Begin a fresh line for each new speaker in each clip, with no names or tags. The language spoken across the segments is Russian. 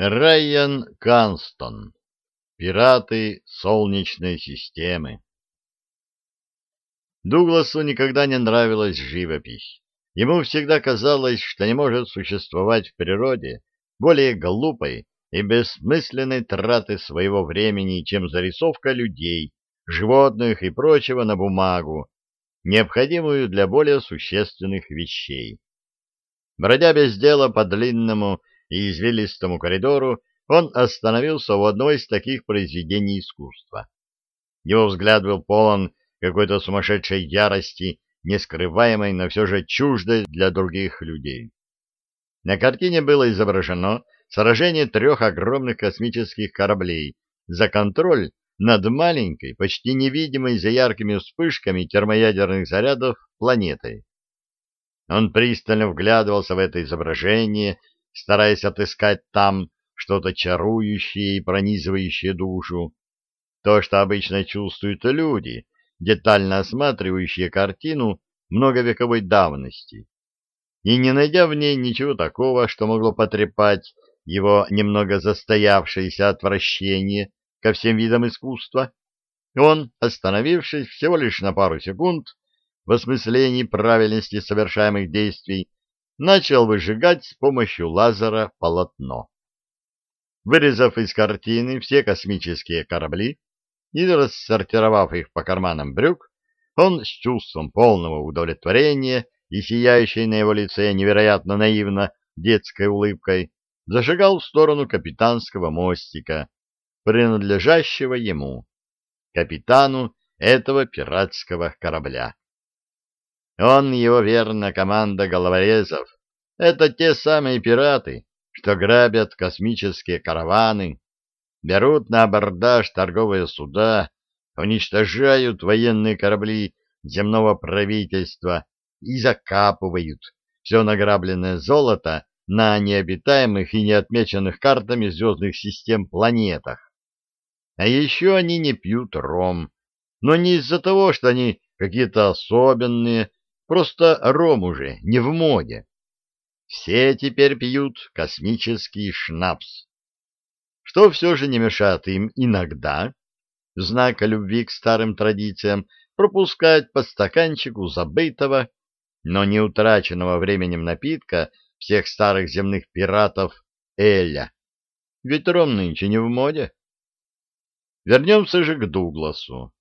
Райан Канстон. Пираты Солнечной системы. Дугласу никогда не нравилась живопись. Ему всегда казалось, что не может существовать в природе более глупой и бессмысленной траты своего времени, чем зарисовка людей, животных и прочего на бумагу, необходимую для более существенных вещей. Бродя без дела по длинному и извилистому коридору, он остановился у одного из таких произведений искусства. Его взгляд был полон какой-то сумасшедшей ярости, не скрываемой, но все же чуждой для других людей. На картине было изображено сражение трех огромных космических кораблей за контроль над маленькой, почти невидимой за яркими вспышками термоядерных зарядов планетой. Он пристально вглядывался в это изображение, стараясь отыскать там что-то чарующее и пронизывающее душу, то, что обычно чувствуют люди, детально осматривающие картину многовековой давности. И не найдя в ней ничего такого, что могло потрепать его немного застоявшееся отвращение ко всем видам искусства, он, остановившись всего лишь на пару секунд, в осмыслении правильности совершаемых действий, начал выжигать с помощью лазера полотно. Вырезав из картины все космические корабли и рассортировав их по карманам брюк, он с чувством полного удовлетворения и сияющей на его лице невероятно наивно детской улыбкой зашагал в сторону капитанского мостика, принадлежащего ему, капитану этого пиратского корабля. Он его верно команда головорезов. Это те самые пираты, что грабят космические караваны, берут на абордаж торговые суда, уничтожают военные корабли земного правительства и закапывают все награбленное золото на необитаемых и неотмеченных картами звездных систем планетах. А еще они не пьют ром, но не из-за того, что они какие-то особенные, просто ром уже не в моде. Все теперь пьют космический шнапс, что все же не мешает им иногда, в знак любви к старым традициям, пропускать по стаканчику забытого, но не утраченного временем напитка всех старых земных пиратов Эля. Ведь ром нынче не в моде. Вернемся же к Дугласу.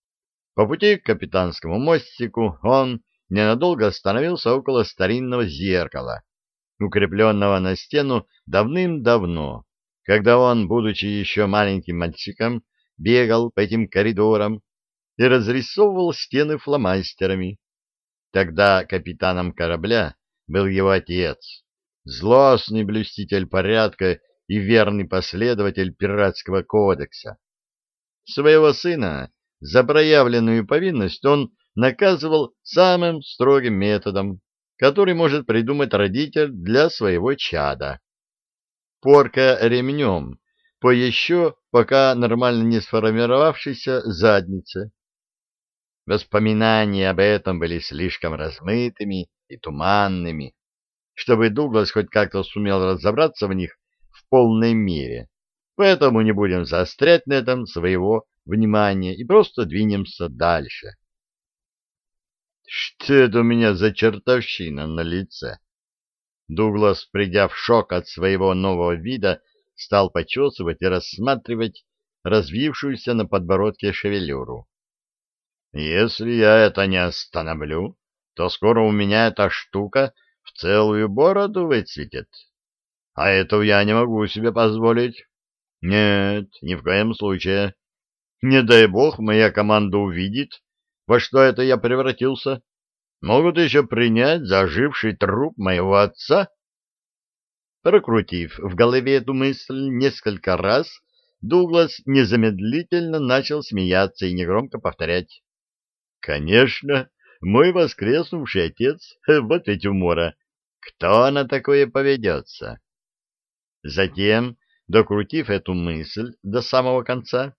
По пути к капитанскому мостику он ненадолго остановился около старинного зеркала, укрепленного на стену давным-давно, когда он, будучи еще маленьким мальчиком, бегал по этим коридорам и разрисовывал стены фломастерами. Тогда капитаном корабля был его отец, злостный блюститель порядка и верный последователь пиратского кодекса. Своего сына за проявленную повинность он наказывал самым строгим методом, который может придумать родитель для своего чада. Порка ремнем по еще пока нормально не сформировавшейся заднице. Воспоминания об этом были слишком размытыми и туманными, чтобы Дуглас хоть как-то сумел разобраться в них в полной мере. Поэтому не будем заострять на этом своего внимания и просто двинемся дальше. Что это у меня за чертовщина на лице? Дуглас, придя в шок от своего нового вида, стал почесывать и рассматривать развившуюся на подбородке шевелюру. «Если я это не остановлю, то скоро у меня эта штука в целую бороду выцветет. А этого я не могу себе позволить. Нет, ни в коем случае. Не дай бог моя команда увидит, во что это я превратился. Могут еще принять за оживший труп моего отца. Прокрутив в голове эту мысль несколько раз, Дуглас незамедлительно начал смеяться и негромко повторять. «Конечно, мой воскреснувший отец, вот ведь умора. Кто на такое поведется?» Затем Докрутив эту мысль до самого конца,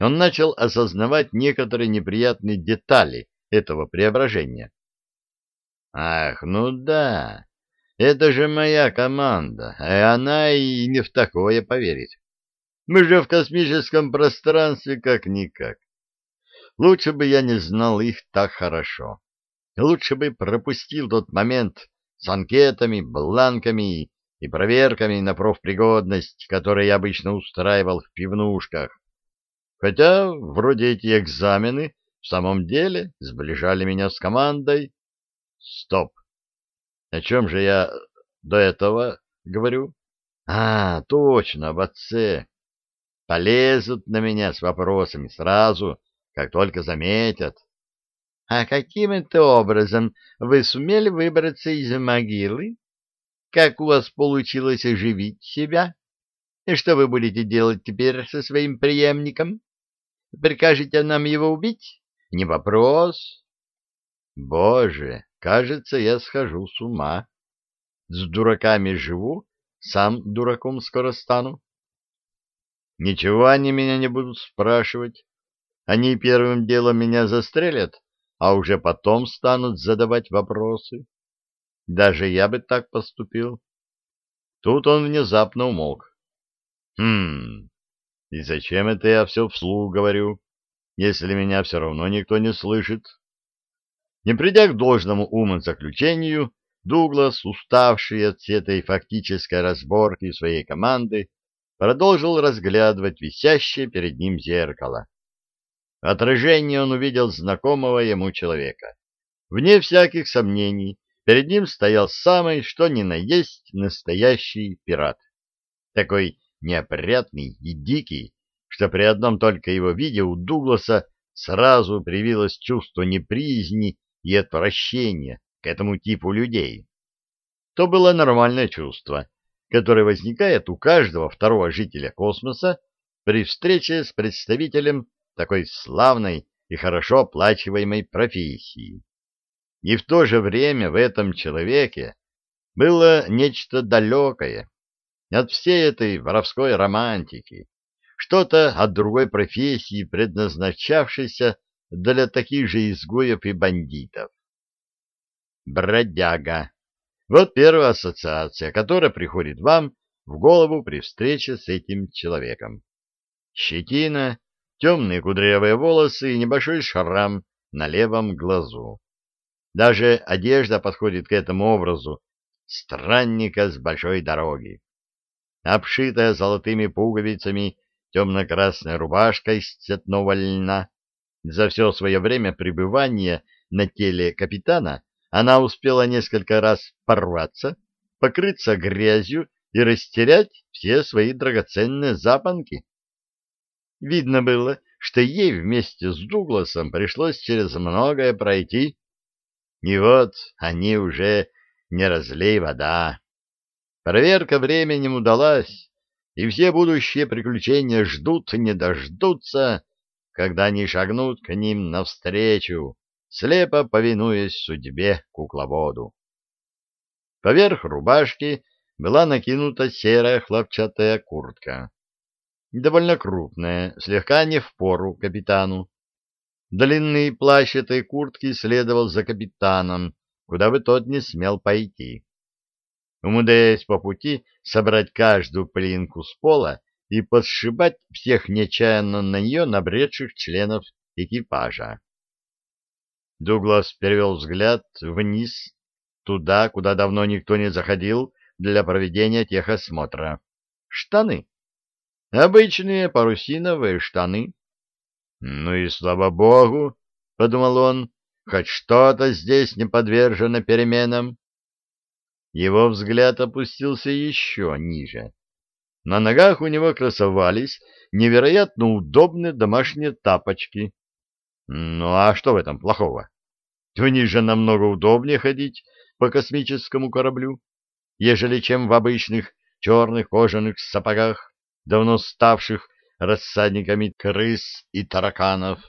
он начал осознавать некоторые неприятные детали этого преображения. Ах, ну да, Это же моя команда, а она и не в такое поверит. Мы же в космическом пространстве как-никак. Лучше бы я не знал их так хорошо. Лучше бы пропустил тот момент с анкетами, бланками и проверками на профпригодность, которые я обычно устраивал в пивнушках. Хотя вроде эти экзамены в самом деле сближали меня с командой. Стоп! О чем же я до этого говорю? А, точно, об отце. Полезут на меня с вопросами сразу, как только заметят. А каким это образом вы сумели выбраться из могилы? Как у вас получилось оживить себя? И что вы будете делать теперь со своим преемником? Прикажете нам его убить? Не вопрос. Боже, Кажется, я схожу с ума. С дураками живу, сам дураком скоро стану. Ничего они меня не будут спрашивать. Они первым делом меня застрелят, а уже потом станут задавать вопросы. Даже я бы так поступил. Тут он внезапно умолк. Хм, и зачем это я все вслух говорю, если меня все равно никто не слышит? Не придя к должному умозаключению, Дуглас, уставший от этой фактической разборки своей команды, продолжил разглядывать висящее перед ним зеркало. В отражении он увидел знакомого ему человека. Вне всяких сомнений, перед ним стоял самый, что ни на есть, настоящий пират. Такой неопрятный и дикий, что при одном только его виде у Дугласа сразу привилось чувство неприязни и отвращение к этому типу людей. То было нормальное чувство, которое возникает у каждого второго жителя космоса при встрече с представителем такой славной и хорошо оплачиваемой профессии. И в то же время в этом человеке было нечто далекое от всей этой воровской романтики, что-то от другой профессии, предназначавшейся для таких же изгоев и бандитов. Бродяга. Вот первая ассоциация, которая приходит вам в голову при встрече с этим человеком. Щетина, темные кудрявые волосы и небольшой шрам на левом глазу. Даже одежда подходит к этому образу странника с большой дороги. Обшитая золотыми пуговицами темно-красная рубашка из цветного льна, за все свое время пребывания на теле капитана она успела несколько раз порваться, покрыться грязью и растерять все свои драгоценные запонки. Видно было, что ей вместе с Дугласом пришлось через многое пройти. И вот они уже не разлей вода. Проверка временем удалась, и все будущие приключения ждут не дождутся, когда они шагнут к ним навстречу, слепо повинуясь судьбе кукловоду. Поверх рубашки была накинута серая хлопчатая куртка. Довольно крупная, слегка не в пору капитану. Длинный плащ этой куртки следовал за капитаном, куда бы тот не смел пойти. Умудряясь по пути собрать каждую плинку с пола и подшибать всех нечаянно на нее набредших членов экипажа. Дуглас перевел взгляд вниз, туда, куда давно никто не заходил для проведения техосмотра. Штаны. Обычные парусиновые штаны. Ну и слава богу, — подумал он, — хоть что-то здесь не подвержено переменам. Его взгляд опустился еще ниже. На ногах у него красовались невероятно удобные домашние тапочки. Ну а что в этом плохого? В них же намного удобнее ходить по космическому кораблю, ежели чем в обычных черных кожаных сапогах, давно ставших рассадниками крыс и тараканов.